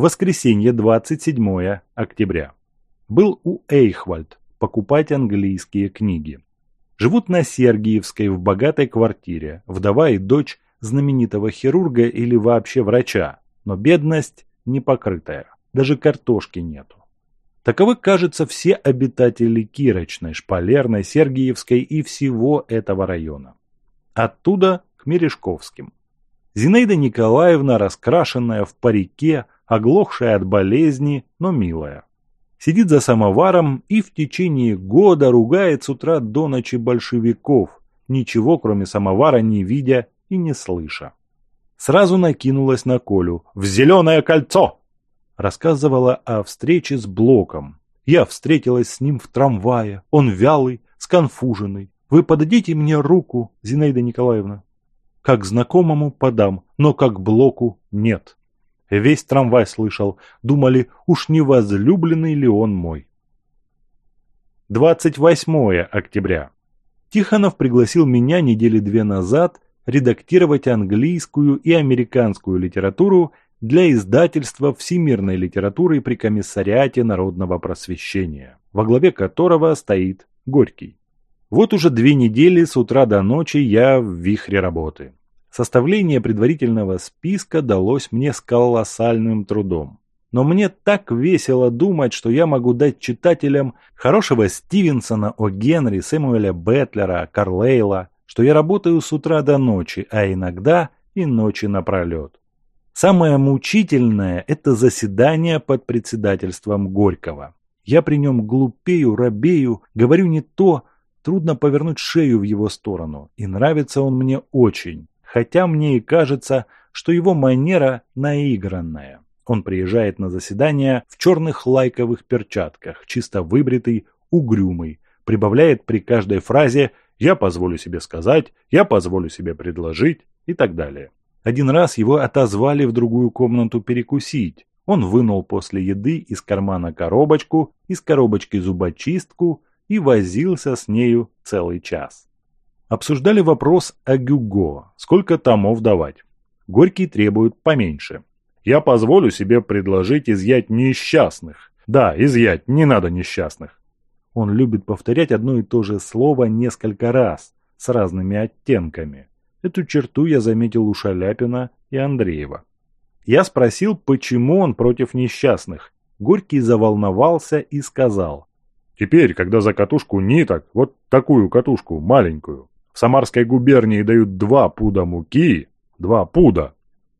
воскресенье 27 октября. Был у Эйхвальд покупать английские книги. Живут на Сергиевской в богатой квартире, вдова и дочь знаменитого хирурга или вообще врача, но бедность непокрытая, даже картошки нету. Таковы, кажется, все обитатели Кирочной, Шпалерной, Сергиевской и всего этого района. Оттуда к Мережковским. Зинаида Николаевна, раскрашенная в парике, оглохшая от болезни, но милая. Сидит за самоваром и в течение года ругает с утра до ночи большевиков, ничего кроме самовара не видя и не слыша. Сразу накинулась на Колю. «В зеленое кольцо!» Рассказывала о встрече с Блоком. «Я встретилась с ним в трамвае. Он вялый, сконфуженный. Вы подадите мне руку, Зинаида Николаевна?» «Как знакомому подам, но как Блоку нет». Весь трамвай слышал, думали, уж не возлюбленный ли он мой. 28 октября. Тихонов пригласил меня недели две назад редактировать английскую и американскую литературу для издательства всемирной литературы при комиссариате народного просвещения, во главе которого стоит Горький. Вот уже две недели с утра до ночи я в вихре работы. Составление предварительного списка далось мне с колоссальным трудом. Но мне так весело думать, что я могу дать читателям хорошего Стивенсона, О. Генри, Сэмуэля Бэтлера, Карлейла, что я работаю с утра до ночи, а иногда и ночи напролет. Самое мучительное – это заседание под председательством Горького. Я при нем глупею, робею, говорю не то, трудно повернуть шею в его сторону, и нравится он мне очень хотя мне и кажется, что его манера наигранная. Он приезжает на заседание в черных лайковых перчатках, чисто выбритый, угрюмый, прибавляет при каждой фразе «я позволю себе сказать», «я позволю себе предложить» и так далее. Один раз его отозвали в другую комнату перекусить. Он вынул после еды из кармана коробочку, из коробочки зубочистку и возился с нею целый час обсуждали вопрос о Гюго, сколько томов давать. Горький требует поменьше. Я позволю себе предложить изъять несчастных. Да, изъять, не надо несчастных. Он любит повторять одно и то же слово несколько раз, с разными оттенками. Эту черту я заметил у Шаляпина и Андреева. Я спросил, почему он против несчастных. Горький заволновался и сказал. Теперь, когда за катушку ниток, вот такую катушку, маленькую, Самарской губернии дают два пуда муки, два пуда.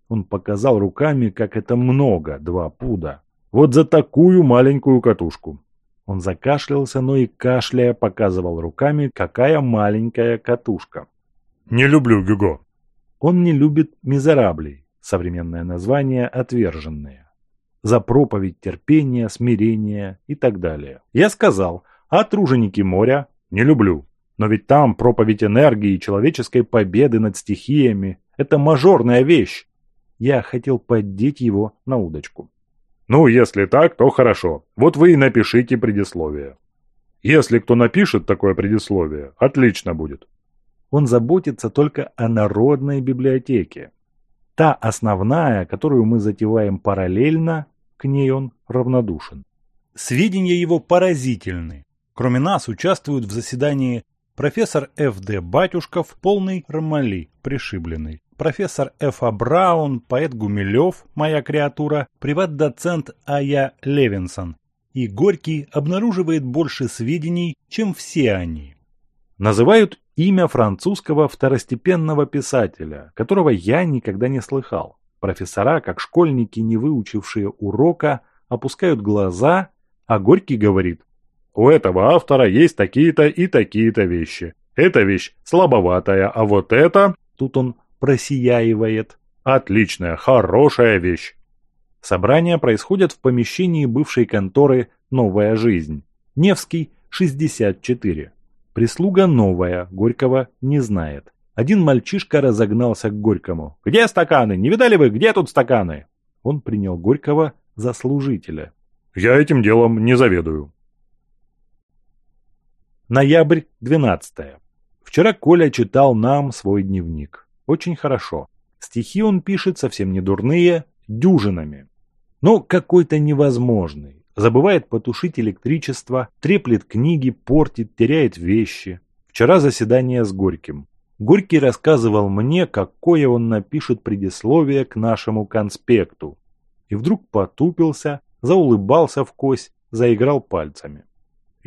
Он показал руками, как это много, два пуда. Вот за такую маленькую катушку. Он закашлялся, но и кашляя показывал руками, какая маленькая катушка. «Не люблю Гюго». Он не любит «Мизераблей», современное название «Отверженные». За проповедь терпения, смирения и так далее. Я сказал а труженики моря» не люблю. Но ведь там проповедь энергии и человеческой победы над стихиями – это мажорная вещь. Я хотел поддеть его на удочку. Ну, если так, то хорошо. Вот вы и напишите предисловие. Если кто напишет такое предисловие, отлично будет. Он заботится только о народной библиотеке. Та основная, которую мы затеваем параллельно, к ней он равнодушен. Сведения его поразительны. Кроме нас участвуют в заседании профессор Ф.Д. Батюшков, полный Ромали, пришибленный. Профессор Ф.А. Браун, поэт Гумилев, моя креатура, приват-доцент А.Я. Левинсон. И Горький обнаруживает больше сведений, чем все они. Называют имя французского второстепенного писателя, которого я никогда не слыхал. Профессора, как школьники, не выучившие урока, опускают глаза, а Горький говорит у этого автора есть такие-то и такие-то вещи. Эта вещь слабоватая, а вот это...» Тут он просияивает. «Отличная, хорошая вещь». Собрания происходят в помещении бывшей конторы «Новая жизнь». Невский, 64. Прислуга новая, Горького не знает. Один мальчишка разогнался к Горькому. «Где стаканы? Не видали вы, где тут стаканы?» Он принял Горького за служителя. «Я этим делом не заведую», Ноябрь, 12. Вчера Коля читал нам свой дневник. Очень хорошо. Стихи он пишет совсем не дурные, дюжинами. Но какой-то невозможный. Забывает потушить электричество, треплет книги, портит, теряет вещи. Вчера заседание с Горьким. Горький рассказывал мне, какое он напишет предисловие к нашему конспекту. И вдруг потупился, заулыбался в кость, заиграл пальцами.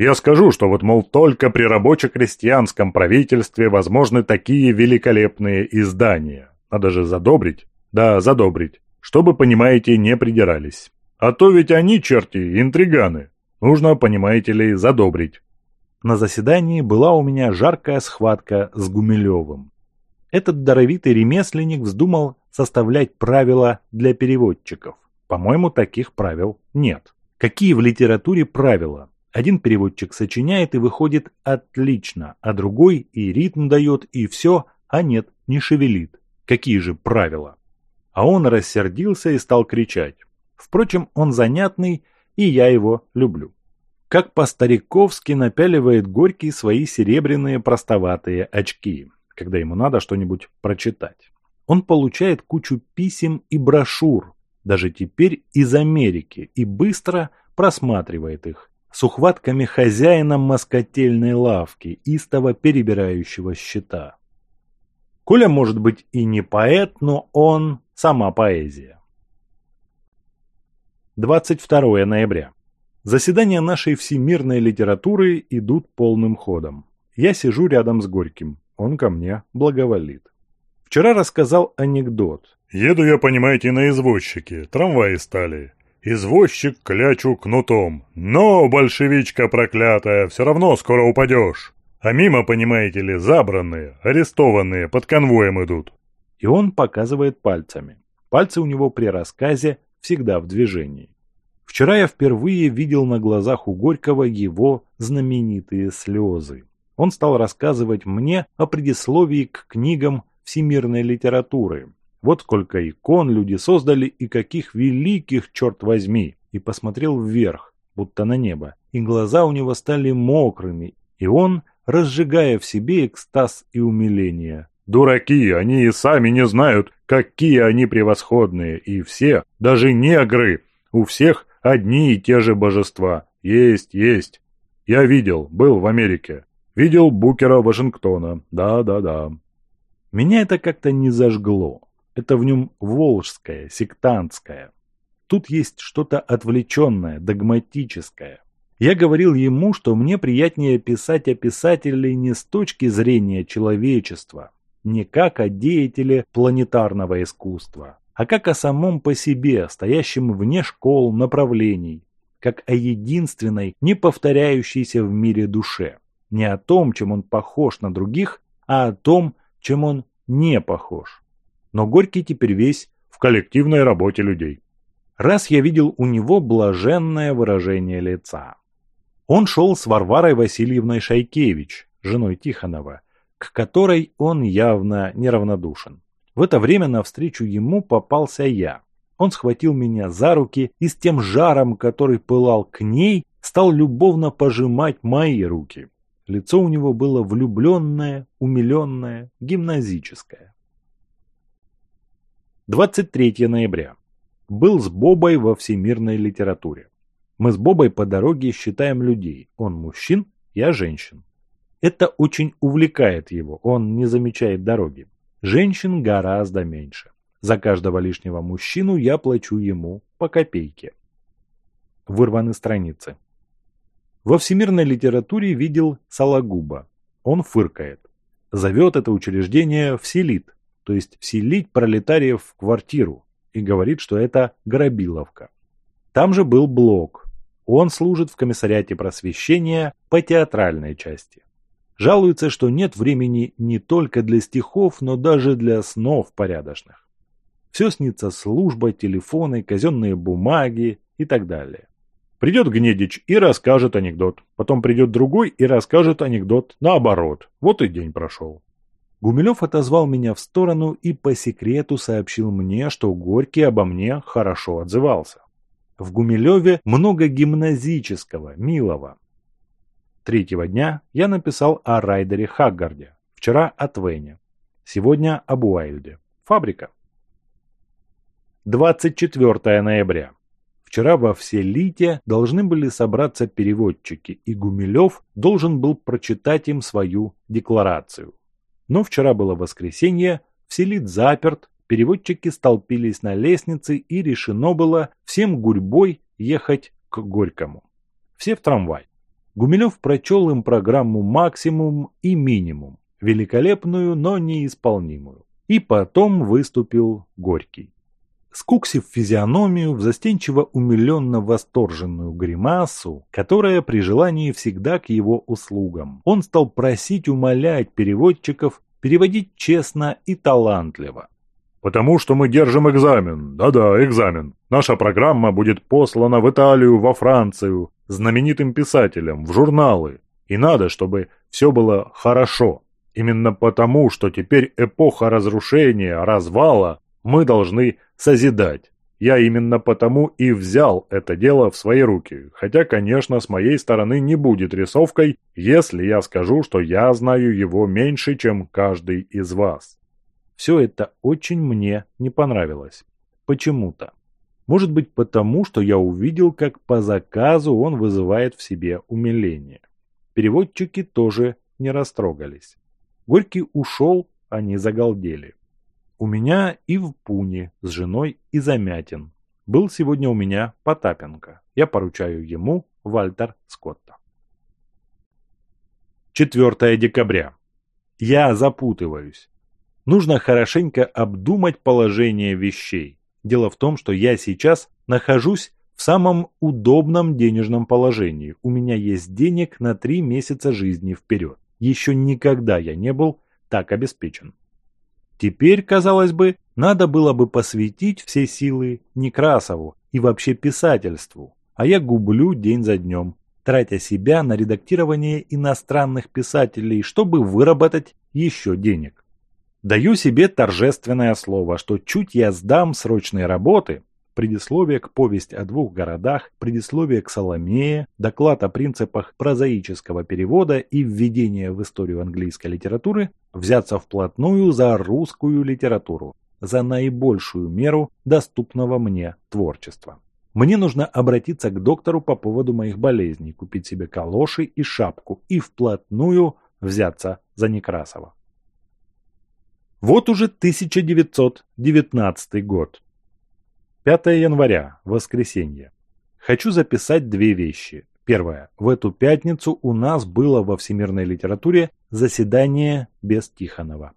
Я скажу, что вот, мол, только при рабоче-крестьянском правительстве возможны такие великолепные издания. Надо же задобрить. Да, задобрить. Чтобы, понимаете, не придирались. А то ведь они, черти, интриганы. Нужно, понимаете ли, задобрить. На заседании была у меня жаркая схватка с Гумилевым. Этот даровитый ремесленник вздумал составлять правила для переводчиков. По-моему, таких правил нет. Какие в литературе правила? Один переводчик сочиняет и выходит отлично, а другой и ритм дает, и все, а нет, не шевелит. Какие же правила? А он рассердился и стал кричать. Впрочем, он занятный, и я его люблю. Как по-стариковски напяливает Горький свои серебряные простоватые очки, когда ему надо что-нибудь прочитать. Он получает кучу писем и брошюр, даже теперь из Америки, и быстро просматривает их, с ухватками хозяина москотельной лавки, истово перебирающего счета. Коля, может быть, и не поэт, но он – сама поэзия. 22 ноября. Заседания нашей всемирной литературы идут полным ходом. Я сижу рядом с Горьким. Он ко мне благоволит. Вчера рассказал анекдот. Еду я, понимаете, на извозчике. Трамваи стали. Извозчик клячу кнутом. Но, большевичка проклятая, все равно скоро упадешь. А мимо, понимаете ли, забранные, арестованные, под конвоем идут. И он показывает пальцами. Пальцы у него при рассказе всегда в движении. Вчера я впервые видел на глазах у Горького его знаменитые слезы. Он стал рассказывать мне о предисловии к книгам всемирной литературы, вот сколько икон люди создали и каких великих, черт возьми!» И посмотрел вверх, будто на небо. И глаза у него стали мокрыми, и он, разжигая в себе экстаз и умиление. «Дураки, они и сами не знают, какие они превосходные, и все, даже негры, у всех одни и те же божества. Есть, есть. Я видел, был в Америке. Видел Букера Вашингтона. Да, да, да». Меня это как-то не зажгло. Это в нем волжское, сектантское. Тут есть что-то отвлеченное, догматическое. Я говорил ему, что мне приятнее писать о писателе не с точки зрения человечества, не как о деятеле планетарного искусства, а как о самом по себе, стоящем вне школ, направлений, как о единственной, не повторяющейся в мире душе. Не о том, чем он похож на других, а о том, чем он не похож но Горький теперь весь в коллективной работе людей. Раз я видел у него блаженное выражение лица. Он шел с Варварой Васильевной Шайкевич, женой Тихонова, к которой он явно неравнодушен. В это время навстречу ему попался я. Он схватил меня за руки и с тем жаром, который пылал к ней, стал любовно пожимать мои руки. Лицо у него было влюбленное, умиленное, гимназическое. 23 ноября. Был с Бобой во всемирной литературе. Мы с Бобой по дороге считаем людей. Он мужчин, я женщин. Это очень увлекает его, он не замечает дороги. Женщин гораздо меньше. За каждого лишнего мужчину я плачу ему по копейке. Вырваны страницы. Во всемирной литературе видел Сологуба. Он фыркает. Зовет это учреждение «Вселит», то есть вселить пролетариев в квартиру, и говорит, что это Грабиловка. Там же был Блок. Он служит в комиссариате просвещения по театральной части. Жалуется, что нет времени не только для стихов, но даже для снов порядочных. Все снится служба, телефоны, казенные бумаги и так далее. Придет Гнедич и расскажет анекдот. Потом придет другой и расскажет анекдот наоборот. Вот и день прошел. Гумилев отозвал меня в сторону и по секрету сообщил мне, что Горький обо мне хорошо отзывался. В Гумилеве много гимназического, милого. Третьего дня я написал о Райдере Хаггарде, вчера о Твене, сегодня об Уайльде. Фабрика. 24 ноября. Вчера во Вселите должны были собраться переводчики, и Гумилев должен был прочитать им свою декларацию. Но вчера было воскресенье, вселит заперт, переводчики столпились на лестнице и решено было всем гурьбой ехать к Горькому. Все в трамвай. Гумилев прочел им программу «Максимум» и «Минимум», великолепную, но неисполнимую. И потом выступил Горький скуксив физиономию в застенчиво умиленно восторженную гримасу, которая при желании всегда к его услугам. Он стал просить умолять переводчиков переводить честно и талантливо. «Потому что мы держим экзамен. Да-да, экзамен. Наша программа будет послана в Италию, во Францию, знаменитым писателям, в журналы. И надо, чтобы все было хорошо. Именно потому, что теперь эпоха разрушения, развала мы должны созидать. Я именно потому и взял это дело в свои руки, хотя, конечно, с моей стороны не будет рисовкой, если я скажу, что я знаю его меньше, чем каждый из вас. Все это очень мне не понравилось. Почему-то. Может быть потому, что я увидел, как по заказу он вызывает в себе умиление. Переводчики тоже не растрогались. Горький ушел, они загалдели. У меня и в Пуне с женой и Замятин. Был сегодня у меня Потапенко. Я поручаю ему Вальтер Скотта. 4 декабря. Я запутываюсь. Нужно хорошенько обдумать положение вещей. Дело в том, что я сейчас нахожусь в самом удобном денежном положении. У меня есть денег на три месяца жизни вперед. Еще никогда я не был так обеспечен. Теперь, казалось бы, надо было бы посвятить все силы Некрасову и вообще писательству, а я гублю день за днем, тратя себя на редактирование иностранных писателей, чтобы выработать еще денег. Даю себе торжественное слово, что чуть я сдам срочные работы, предисловие к повести о двух городах, предисловие к Соломее, доклад о принципах прозаического перевода и введение в историю английской литературы взяться вплотную за русскую литературу, за наибольшую меру доступного мне творчества. Мне нужно обратиться к доктору по поводу моих болезней, купить себе калоши и шапку и вплотную взяться за Некрасова. Вот уже 1919 год. 5 января, воскресенье. Хочу записать две вещи. Первое. В эту пятницу у нас было во всемирной литературе заседание без Тихонова.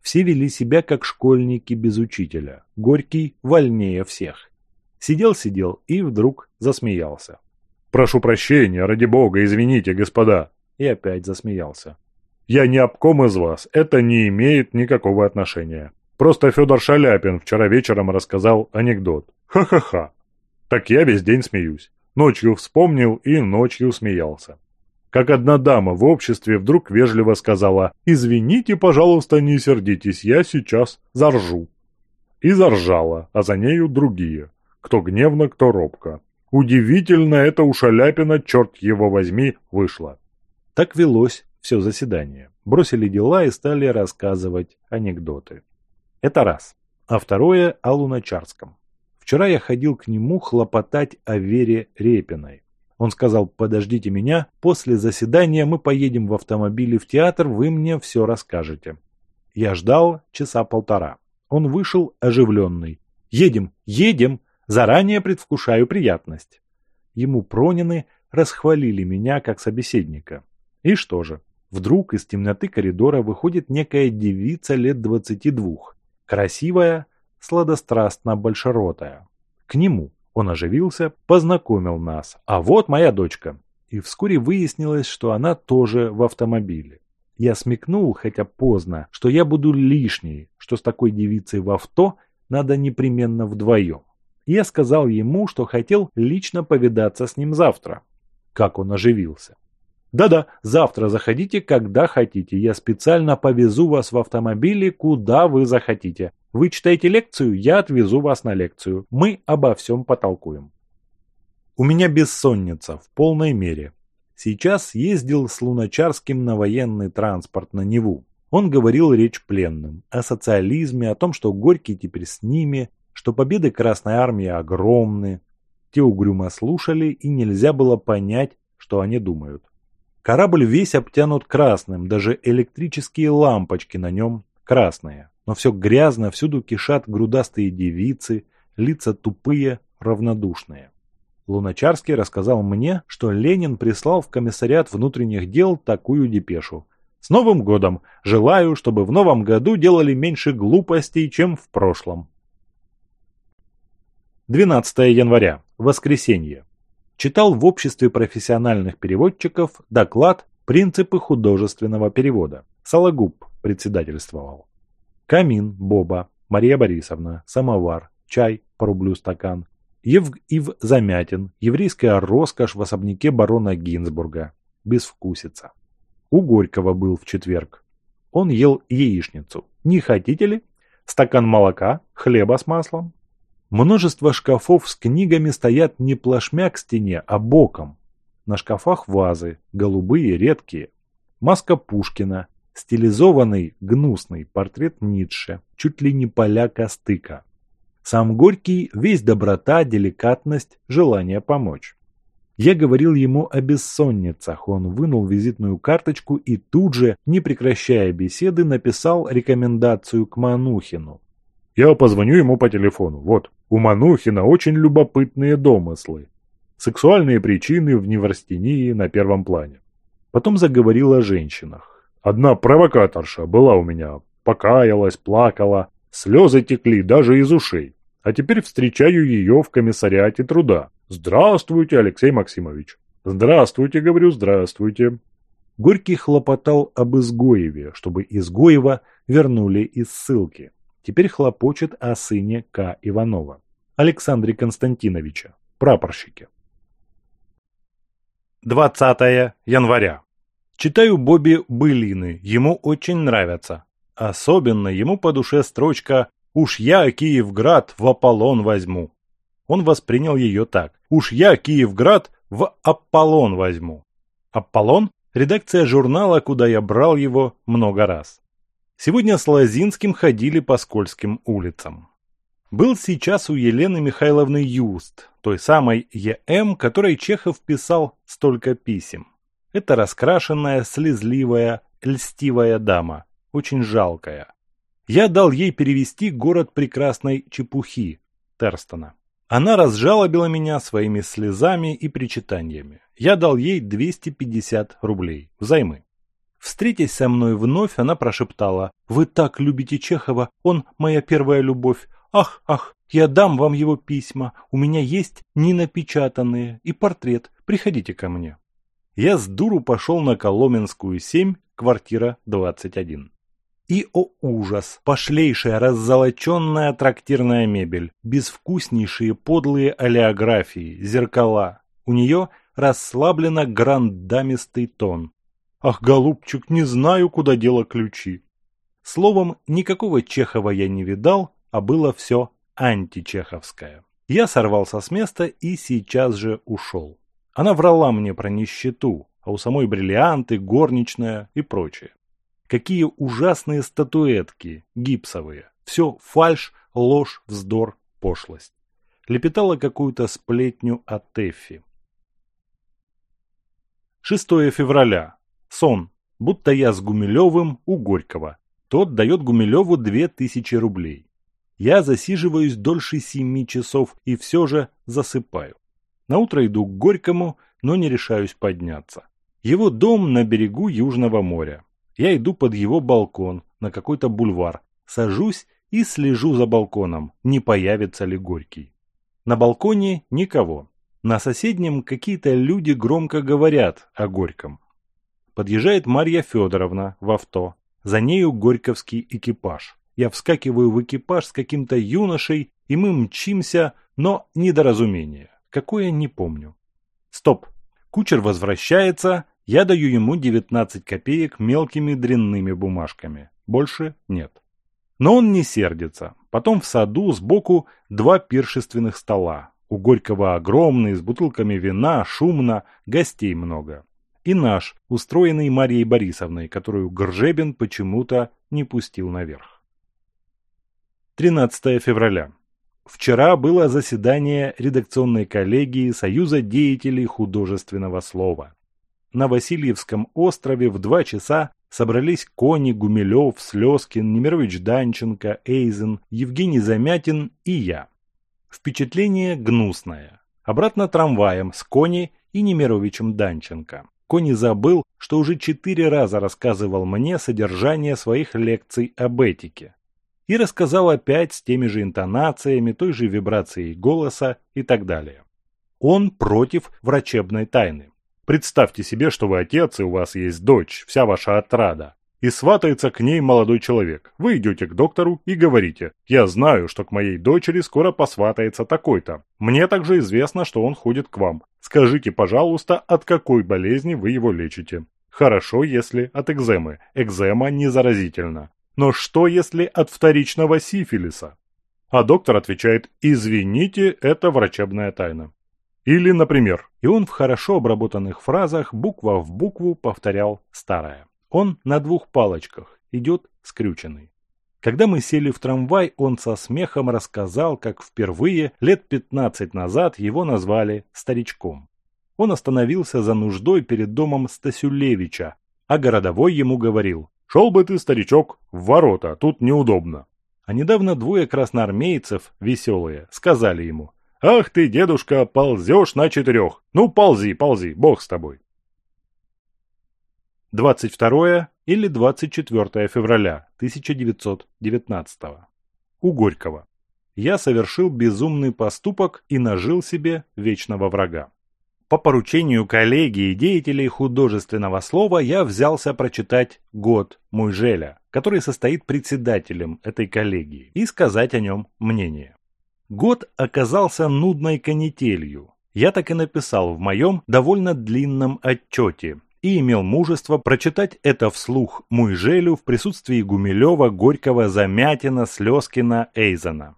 Все вели себя как школьники без учителя. Горький вольнее всех. Сидел-сидел и вдруг засмеялся. «Прошу прощения, ради бога, извините, господа!» И опять засмеялся. «Я не обком из вас, это не имеет никакого отношения. Просто Федор Шаляпин вчера вечером рассказал анекдот. Ха-ха-ха. Так я весь день смеюсь. Ночью вспомнил и ночью смеялся. Как одна дама в обществе вдруг вежливо сказала «Извините, пожалуйста, не сердитесь, я сейчас заржу». И заржала, а за нею другие. Кто гневно, кто робко. Удивительно это у Шаляпина, черт его возьми, вышло. Так велось все заседание. Бросили дела и стали рассказывать анекдоты. Это раз. А второе – о Луначарском. Вчера я ходил к нему хлопотать о Вере Репиной. Он сказал, подождите меня, после заседания мы поедем в автомобиле в театр, вы мне все расскажете. Я ждал часа полтора. Он вышел оживленный. Едем, едем, заранее предвкушаю приятность. Ему Пронины расхвалили меня как собеседника. И что же? Вдруг из темноты коридора выходит некая девица лет двадцати двух красивая, сладострастно большеротая. К нему он оживился, познакомил нас. А вот моя дочка. И вскоре выяснилось, что она тоже в автомобиле. Я смекнул, хотя поздно, что я буду лишней, что с такой девицей в авто надо непременно вдвоем. Я сказал ему, что хотел лично повидаться с ним завтра. Как он оживился. Да-да, завтра заходите, когда хотите. Я специально повезу вас в автомобиле, куда вы захотите. Вы читаете лекцию, я отвезу вас на лекцию. Мы обо всем потолкуем. У меня бессонница в полной мере. Сейчас ездил с Луначарским на военный транспорт на Неву. Он говорил речь пленным, о социализме, о том, что Горький теперь с ними, что победы Красной Армии огромны. Те угрюмо слушали, и нельзя было понять, что они думают. Корабль весь обтянут красным, даже электрические лампочки на нем красные. Но все грязно, всюду кишат грудастые девицы, лица тупые, равнодушные. Луначарский рассказал мне, что Ленин прислал в комиссариат внутренних дел такую депешу. «С Новым годом! Желаю, чтобы в новом году делали меньше глупостей, чем в прошлом». 12 января. Воскресенье читал в обществе профессиональных переводчиков доклад «Принципы художественного перевода». Сологуб председательствовал. Камин, Боба, Мария Борисовна, самовар, чай по стакан. Евг. Ив Замятин, еврейская роскошь в особняке барона Гинзбурга, безвкусица. У Горького был в четверг. Он ел яичницу. Не хотите ли? Стакан молока, хлеба с маслом, Множество шкафов с книгами стоят не плашмя к стене, а боком. На шкафах вазы, голубые, редкие. Маска Пушкина, стилизованный, гнусный портрет Ницше, чуть ли не поляка стыка. Сам Горький – весь доброта, деликатность, желание помочь. Я говорил ему о бессонницах, он вынул визитную карточку и тут же, не прекращая беседы, написал рекомендацию к Манухину. «Я позвоню ему по телефону, вот». У Манухина очень любопытные домыслы. Сексуальные причины в неврастении на первом плане. Потом заговорила о женщинах. Одна провокаторша была у меня, покаялась, плакала, слезы текли даже из ушей. А теперь встречаю ее в комиссариате труда. «Здравствуйте, Алексей Максимович!» «Здравствуйте, говорю, здравствуйте!» Горький хлопотал об Изгоеве, чтобы Изгоева вернули из ссылки теперь хлопочет о сыне К. Иванова, Александре Константиновиче, прапорщике. 20 января. Читаю Бобби былины, ему очень нравятся. Особенно ему по душе строчка «Уж я Киевград в Аполлон возьму». Он воспринял ее так. «Уж я Киевград в Аполлон возьму». Аполлон – редакция журнала, куда я брал его много раз. Сегодня с Лозинским ходили по скользким улицам. Был сейчас у Елены Михайловны Юст, той самой ЕМ, эм, которой Чехов писал столько писем. Это раскрашенная, слезливая, льстивая дама, очень жалкая. Я дал ей перевести город прекрасной чепухи Терстона. Она разжалобила меня своими слезами и причитаниями. Я дал ей 250 рублей взаймы. Встретясь со мной вновь, она прошептала. «Вы так любите Чехова, он моя первая любовь. Ах, ах, я дам вам его письма. У меня есть ненапечатанные и портрет. Приходите ко мне». Я с дуру пошел на Коломенскую, 7, квартира 21. И, о ужас, пошлейшая раззолоченная трактирная мебель, безвкуснейшие подлые олеографии, зеркала. У нее расслабленно грандамистый тон, Ах, голубчик, не знаю, куда дело ключи. Словом, никакого Чехова я не видал, а было все античеховское. Я сорвался с места и сейчас же ушел. Она врала мне про нищету, а у самой бриллианты, горничная и прочее. Какие ужасные статуэтки, гипсовые. Все фальш, ложь, вздор, пошлость. Лепетала какую-то сплетню о Тэффи. 6 февраля. Сон, будто я с Гумилевым у Горького. Тот дает Гумилеву две тысячи рублей. Я засиживаюсь дольше семи часов и все же засыпаю. Наутро иду к Горькому, но не решаюсь подняться. Его дом на берегу Южного моря. Я иду под его балкон, на какой-то бульвар, сажусь и слежу за балконом, не появится ли Горький. На балконе никого. На соседнем какие-то люди громко говорят о Горьком. Подъезжает Марья Федоровна в авто. За нею горьковский экипаж. Я вскакиваю в экипаж с каким-то юношей, и мы мчимся, но недоразумение. Какое, не помню. Стоп. Кучер возвращается, я даю ему 19 копеек мелкими дрянными бумажками. Больше нет. Но он не сердится. Потом в саду сбоку два пиршественных стола. У Горького огромные, с бутылками вина, шумно, гостей много и наш, устроенный Марией Борисовной, которую Гржебин почему-то не пустил наверх. 13 февраля. Вчера было заседание редакционной коллегии Союза деятелей художественного слова. На Васильевском острове в два часа собрались Кони, Гумилев, Слезкин, Немирович Данченко, Эйзен, Евгений Замятин и я. Впечатление гнусное. Обратно трамваем с Кони и Немировичем Данченко. Кони забыл, что уже четыре раза рассказывал мне содержание своих лекций об этике. И рассказал опять с теми же интонациями, той же вибрацией голоса и так далее. Он против врачебной тайны. Представьте себе, что вы отец и у вас есть дочь, вся ваша отрада. И сватается к ней молодой человек. Вы идете к доктору и говорите, «Я знаю, что к моей дочери скоро посватается такой-то. Мне также известно, что он ходит к вам. Скажите, пожалуйста, от какой болезни вы его лечите? Хорошо, если от экземы. Экзема не заразительна. Но что, если от вторичного сифилиса? А доктор отвечает, извините, это врачебная тайна. Или, например, и он в хорошо обработанных фразах буква в букву повторял старое. Он на двух палочках, идет скрюченный. Когда мы сели в трамвай, он со смехом рассказал, как впервые лет 15 назад его назвали старичком. Он остановился за нуждой перед домом Стасюлевича, а городовой ему говорил «Шел бы ты, старичок, в ворота, тут неудобно». А недавно двое красноармейцев, веселые, сказали ему «Ах ты, дедушка, ползешь на четырех! Ну, ползи, ползи, бог с тобой!» 22 или 24 февраля 1919 у Горького. Я совершил безумный поступок и нажил себе вечного врага. По поручению коллегии деятелей художественного слова я взялся прочитать «Год Мужеля», который состоит председателем этой коллегии, и сказать о нем мнение. «Год» оказался нудной канителью. Я так и написал в моем довольно длинном отчете, и имел мужество прочитать это вслух Муйжелю в присутствии Гумилева, Горького, Замятина, Слезкина, Эйзена.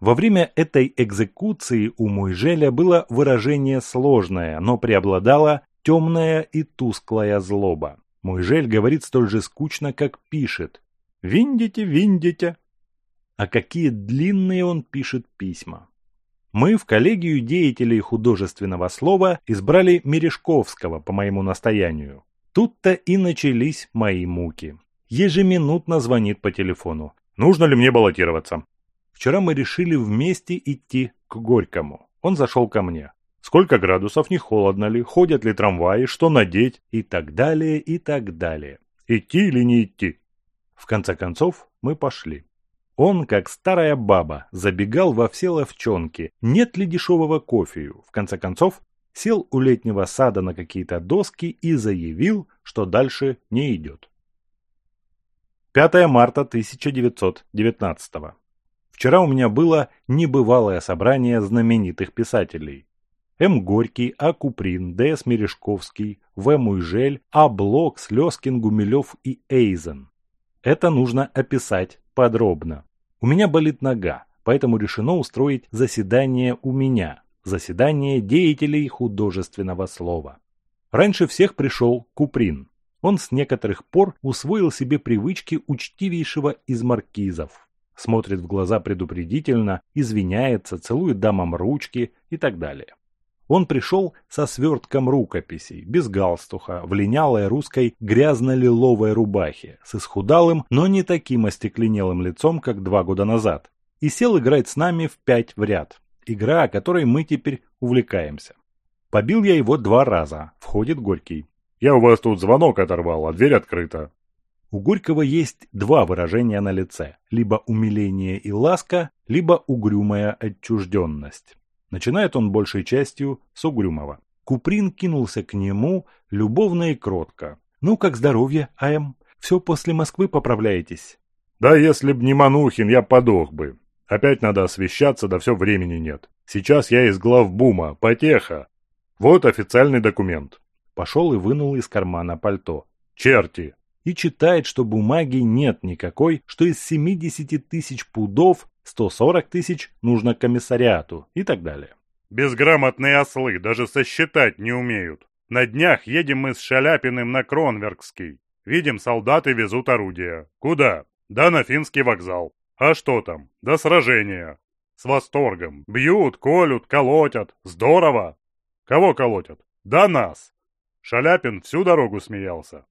Во время этой экзекуции у Муйжеля было выражение сложное, но преобладала темная и тусклая злоба. Муйжель говорит столь же скучно, как пишет. «Виндите, виндите!» А какие длинные он пишет письма. Мы в коллегию деятелей художественного слова избрали Мережковского по моему настоянию. Тут-то и начались мои муки. Ежеминутно звонит по телефону. Нужно ли мне баллотироваться? Вчера мы решили вместе идти к Горькому. Он зашел ко мне. Сколько градусов, не холодно ли, ходят ли трамваи, что надеть и так далее, и так далее. Идти или не идти? В конце концов, мы пошли. Он, как старая баба, забегал во все ловчонки, нет ли дешевого кофею. В конце концов, сел у летнего сада на какие-то доски и заявил, что дальше не идет. 5 марта 1919. Вчера у меня было небывалое собрание знаменитых писателей. М. Горький, А. Куприн, Д. Смерешковский, В. Муйжель, А. Блок, Слезкин, Гумилев и Эйзен. Это нужно описать подробно. У меня болит нога, поэтому решено устроить заседание у меня, заседание деятелей художественного слова. Раньше всех пришел Куприн. Он с некоторых пор усвоил себе привычки учтивейшего из маркизов. Смотрит в глаза предупредительно, извиняется, целует дамам ручки и так далее. Он пришел со свертком рукописей, без галстуха, в линялой русской грязно-лиловой рубахе, с исхудалым, но не таким остекленелым лицом, как два года назад, и сел играть с нами в пять в ряд. Игра, о которой мы теперь увлекаемся. Побил я его два раза. Входит Горький. «Я у вас тут звонок оторвал, а дверь открыта». У Горького есть два выражения на лице. Либо умиление и ласка, либо угрюмая отчужденность. Начинает он большей частью с Угрюмова. Куприн кинулся к нему любовно и кротко. «Ну, как здоровье, Аэм? Все после Москвы поправляетесь?» «Да если б не Манухин, я подох бы. Опять надо освещаться, да все времени нет. Сейчас я из глав Бума, потеха. Вот официальный документ». Пошел и вынул из кармана пальто. «Черти!» И читает, что бумаги нет никакой, что из 70 тысяч пудов 140 тысяч нужно комиссариату и так далее. Безграмотные ослы даже сосчитать не умеют. На днях едем мы с Шаляпиным на Кронверкский. Видим, солдаты везут орудия. Куда? Да на финский вокзал. А что там? До сражения. С восторгом. Бьют, колют, колотят. Здорово. Кого колотят? Да нас. Шаляпин всю дорогу смеялся.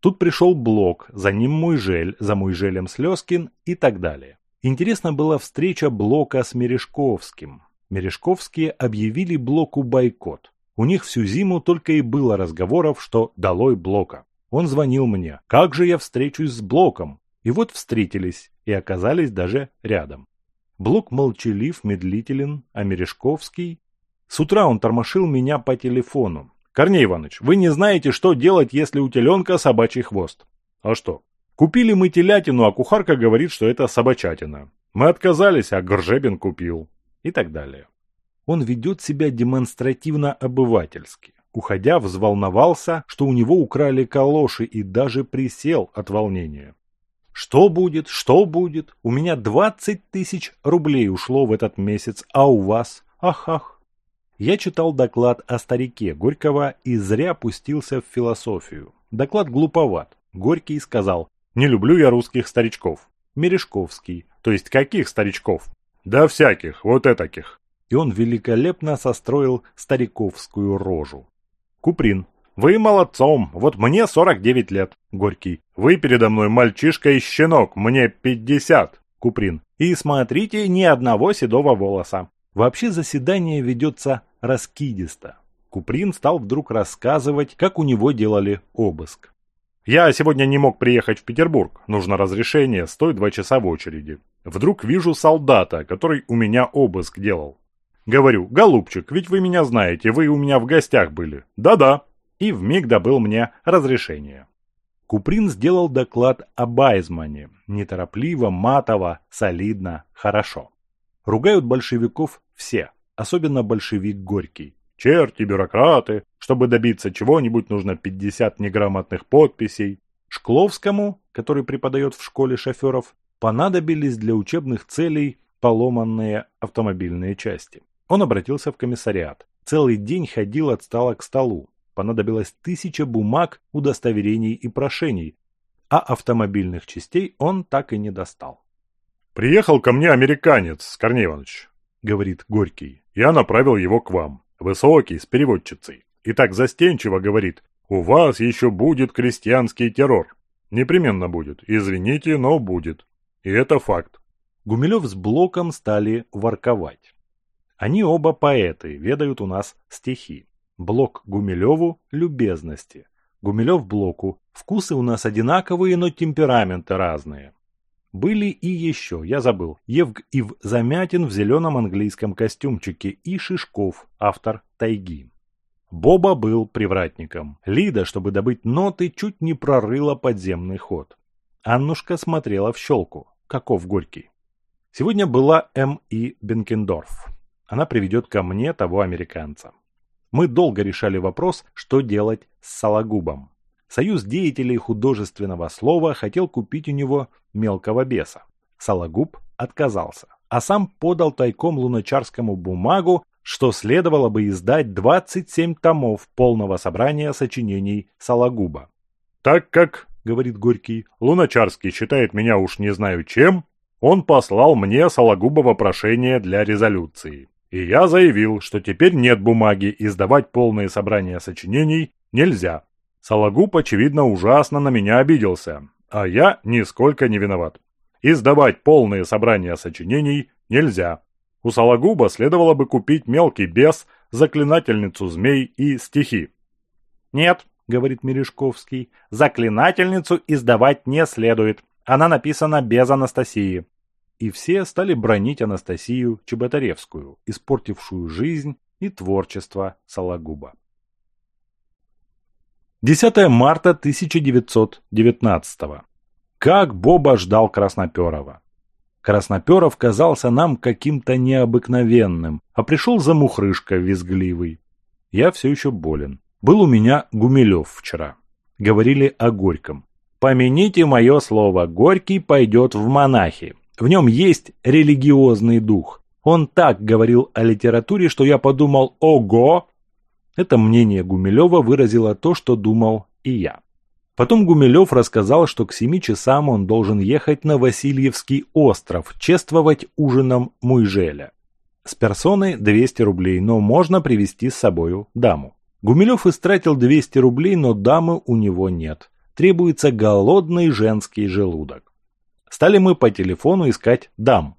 Тут пришел Блок, за ним Муйжель, за Муйжелем Слезкин и так далее. Интересна была встреча Блока с Мережковским. Мережковские объявили Блоку бойкот. У них всю зиму только и было разговоров, что «долой Блока». Он звонил мне, как же я встречусь с Блоком? И вот встретились, и оказались даже рядом. Блок молчалив, медлителен, а Мережковский... С утра он тормошил меня по телефону. «Корней Иванович, вы не знаете, что делать, если у теленка собачий хвост». «А что, Купили мы телятину, а кухарка говорит, что это собачатина. Мы отказались, а Горжебин купил. И так далее. Он ведет себя демонстративно обывательски. Уходя, взволновался, что у него украли калоши и даже присел от волнения. Что будет? Что будет? У меня 20 тысяч рублей ушло в этот месяц, а у вас? Ах-ах. Я читал доклад о старике Горького и зря пустился в философию. Доклад глуповат. Горький сказал не люблю я русских старичков. Мережковский, то есть каких старичков? Да всяких, вот этаких. И он великолепно состроил стариковскую рожу. Куприн. Вы молодцом, вот мне 49 лет. Горький. Вы передо мной мальчишка и щенок, мне 50. Куприн. И смотрите, ни одного седого волоса. Вообще заседание ведется раскидисто. Куприн стал вдруг рассказывать, как у него делали обыск. Я сегодня не мог приехать в Петербург. Нужно разрешение, стой два часа в очереди. Вдруг вижу солдата, который у меня обыск делал. Говорю, голубчик, ведь вы меня знаете, вы у меня в гостях были. Да-да. И вмиг добыл мне разрешение. Куприн сделал доклад о Байзмане. Неторопливо, матово, солидно, хорошо. Ругают большевиков все, особенно большевик Горький. Черти, бюрократы, чтобы добиться чего-нибудь нужно 50 неграмотных подписей. Шкловскому, который преподает в школе шоферов, понадобились для учебных целей поломанные автомобильные части. Он обратился в комиссариат. Целый день ходил от стола к столу. Понадобилось тысяча бумаг, удостоверений и прошений, а автомобильных частей он так и не достал. «Приехал ко мне американец, Корней Иванович», — говорит Горький. «Я направил его к вам. Высокий, с переводчицей. И так застенчиво говорит, «У вас еще будет крестьянский террор. Непременно будет. Извините, но будет. И это факт». Гумилев с Блоком стали ворковать. Они оба поэты, ведают у нас стихи. Блок Гумилеву – любезности. Гумилев Блоку – вкусы у нас одинаковые, но темпераменты разные были и еще, я забыл, Евг Ив Замятин в зеленом английском костюмчике и Шишков, автор «Тайги». Боба был привратником. Лида, чтобы добыть ноты, чуть не прорыла подземный ход. Аннушка смотрела в щелку. Каков горький. Сегодня была М.И. Бенкендорф. Она приведет ко мне того американца. Мы долго решали вопрос, что делать с Сологубом. Союз деятелей художественного слова хотел купить у него мелкого беса. Сологуб отказался, а сам подал тайком луначарскому бумагу, что следовало бы издать 27 томов полного собрания сочинений Сологуба. «Так как, — говорит Горький, — Луначарский считает меня уж не знаю чем, он послал мне Сологубова прошение для резолюции. И я заявил, что теперь нет бумаги, издавать полное собрание сочинений нельзя, Сологуб, очевидно, ужасно на меня обиделся, а я нисколько не виноват. Издавать полные собрания сочинений нельзя. У Сологуба следовало бы купить мелкий бес, заклинательницу змей и стихи. «Нет», — говорит Мережковский, — «заклинательницу издавать не следует. Она написана без Анастасии». И все стали бронить Анастасию Чеботаревскую, испортившую жизнь и творчество Сологуба. 10 марта 1919 -го. Как Боба ждал Красноперова. Красноперов казался нам каким-то необыкновенным, а пришел за мухрышка визгливый. Я все еще болен. Был у меня Гумилев вчера. Говорили о Горьком. «Помяните мое слово, Горький пойдет в монахи. В нем есть религиозный дух. Он так говорил о литературе, что я подумал, ого, это мнение Гумилева выразило то, что думал и я. Потом Гумилев рассказал, что к семи часам он должен ехать на Васильевский остров, чествовать ужином Муйжеля. С персоны 200 рублей, но можно привезти с собою даму. Гумилев истратил 200 рублей, но дамы у него нет. Требуется голодный женский желудок. Стали мы по телефону искать дам.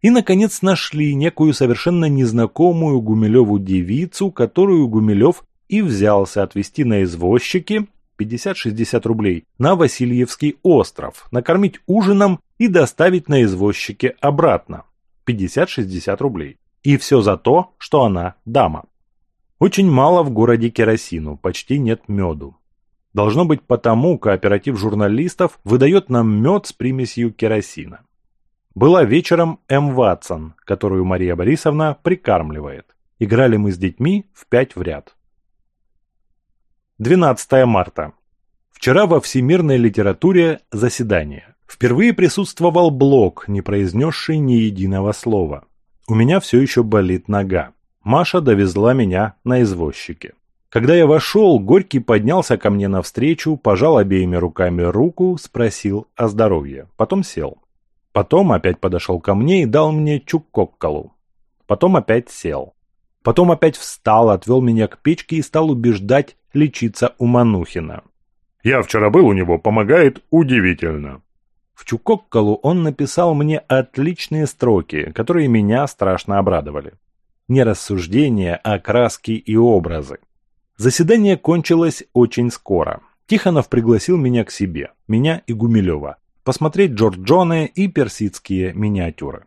И, наконец, нашли некую совершенно незнакомую Гумилеву девицу, которую Гумилев и взялся отвезти на извозчики 50-60 рублей на Васильевский остров, накормить ужином и доставить на извозчики обратно 50-60 рублей. И все за то, что она дама. Очень мало в городе керосину, почти нет меду. Должно быть потому, кооператив журналистов выдает нам мед с примесью керосина была вечером М. Ватсон, которую Мария Борисовна прикармливает. Играли мы с детьми в пять в ряд. 12 марта. Вчера во всемирной литературе заседание. Впервые присутствовал Блок, не произнесший ни единого слова. У меня все еще болит нога. Маша довезла меня на извозчике. Когда я вошел, Горький поднялся ко мне навстречу, пожал обеими руками руку, спросил о здоровье. Потом сел. Потом опять подошел ко мне и дал мне чукокколу. Потом опять сел. Потом опять встал, отвел меня к печке и стал убеждать лечиться у Манухина. «Я вчера был у него, помогает удивительно». В Чукокколу он написал мне отличные строки, которые меня страшно обрадовали. Не рассуждения, а краски и образы. Заседание кончилось очень скоро. Тихонов пригласил меня к себе, меня и Гумилева, посмотреть Джорджоне и персидские миниатюры.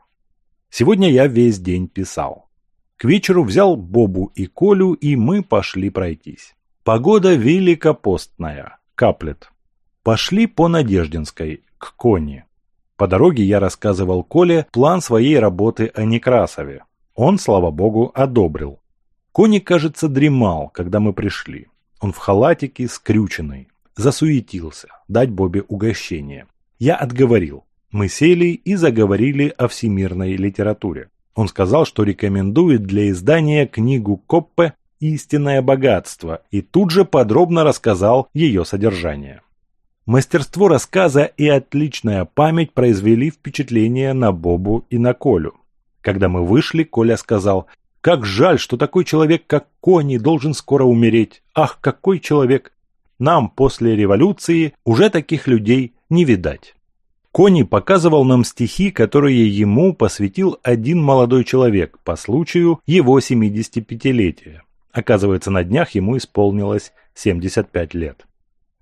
Сегодня я весь день писал. К вечеру взял Бобу и Колю, и мы пошли пройтись. Погода великопостная, каплет. Пошли по Надеждинской, к Коне. По дороге я рассказывал Коле план своей работы о Некрасове. Он, слава богу, одобрил. Кони, кажется, дремал, когда мы пришли. Он в халатике, скрюченный. Засуетился, дать Бобе угощение. Я отговорил. Мы сели и заговорили о всемирной литературе. Он сказал, что рекомендует для издания книгу Коппе «Истинное богатство» и тут же подробно рассказал ее содержание. Мастерство рассказа и отличная память произвели впечатление на Бобу и на Колю. Когда мы вышли, Коля сказал, «Как жаль, что такой человек, как Кони, должен скоро умереть. Ах, какой человек! Нам после революции уже таких людей не видать. Кони показывал нам стихи, которые ему посвятил один молодой человек по случаю его 75-летия. Оказывается, на днях ему исполнилось 75 лет.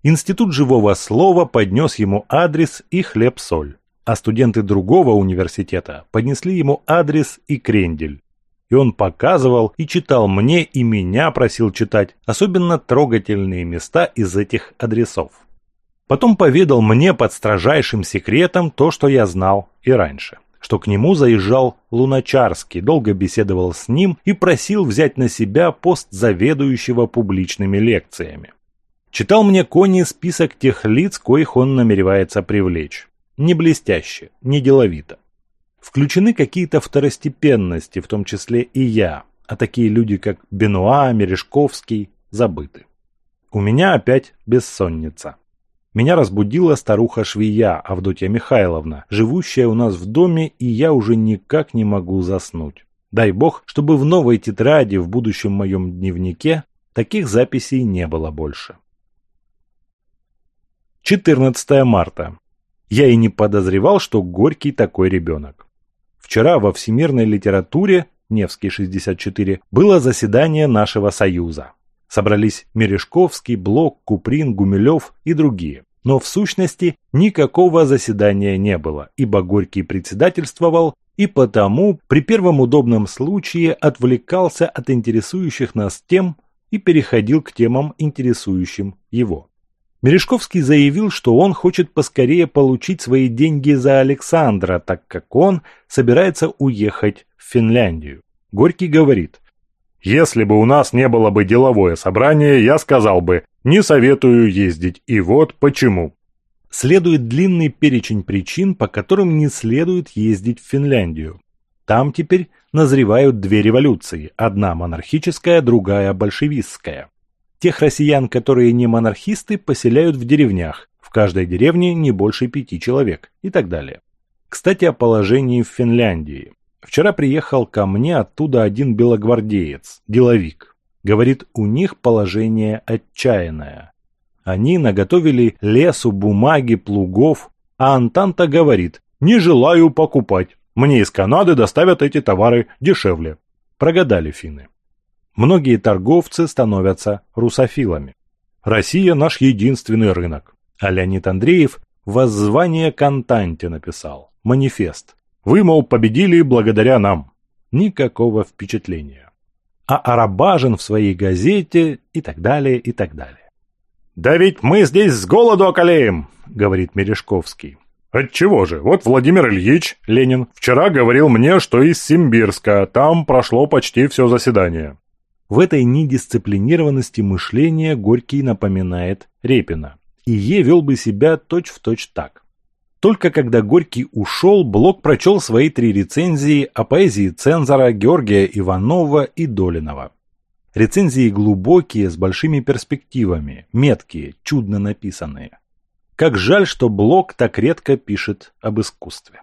Институт живого слова поднес ему адрес и хлеб-соль, а студенты другого университета поднесли ему адрес и крендель. И он показывал и читал мне и меня просил читать особенно трогательные места из этих адресов. Потом поведал мне под строжайшим секретом то, что я знал и раньше. Что к нему заезжал Луначарский, долго беседовал с ним и просил взять на себя пост заведующего публичными лекциями. Читал мне Кони список тех лиц, коих он намеревается привлечь. Не блестяще, не деловито. Включены какие-то второстепенности, в том числе и я, а такие люди, как Бенуа, Мережковский, забыты. У меня опять бессонница. Меня разбудила старуха Швея Авдотья Михайловна, живущая у нас в доме, и я уже никак не могу заснуть. Дай бог, чтобы в новой тетради в будущем моем дневнике таких записей не было больше. 14 марта. Я и не подозревал, что Горький такой ребенок. Вчера во всемирной литературе, Невский 64, было заседание нашего союза. Собрались Мережковский, Блок, Куприн, Гумилев и другие. Но в сущности никакого заседания не было, ибо Горький председательствовал и потому при первом удобном случае отвлекался от интересующих нас тем и переходил к темам, интересующим его. Мережковский заявил, что он хочет поскорее получить свои деньги за Александра, так как он собирается уехать в Финляндию. Горький говорит – если бы у нас не было бы деловое собрание, я сказал бы «не советую ездить», и вот почему. Следует длинный перечень причин, по которым не следует ездить в Финляндию. Там теперь назревают две революции, одна монархическая, другая большевистская. Тех россиян, которые не монархисты, поселяют в деревнях, в каждой деревне не больше пяти человек и так далее. Кстати, о положении в Финляндии. Вчера приехал ко мне оттуда один белогвардеец, деловик. Говорит, у них положение отчаянное. Они наготовили лесу, бумаги, плугов, а Антанта говорит, не желаю покупать, мне из Канады доставят эти товары дешевле. Прогадали финны. Многие торговцы становятся русофилами. Россия – наш единственный рынок. А Леонид Андреев воззвание к Антанте написал, манифест. Вы, мол, победили благодаря нам. Никакого впечатления. А Арабажин в своей газете и так далее, и так далее. «Да ведь мы здесь с голоду околеем!» — говорит Мережковский. «Отчего же? Вот Владимир Ильич, Ленин, вчера говорил мне, что из Симбирска, там прошло почти все заседание». В этой недисциплинированности мышления Горький напоминает Репина. И Е вел бы себя точь-в-точь точь так. Только когда Горький ушел, Блок прочел свои три рецензии о поэзии цензора Георгия Иванова и Долинова. Рецензии глубокие, с большими перспективами, меткие, чудно написанные. Как жаль, что Блок так редко пишет об искусстве.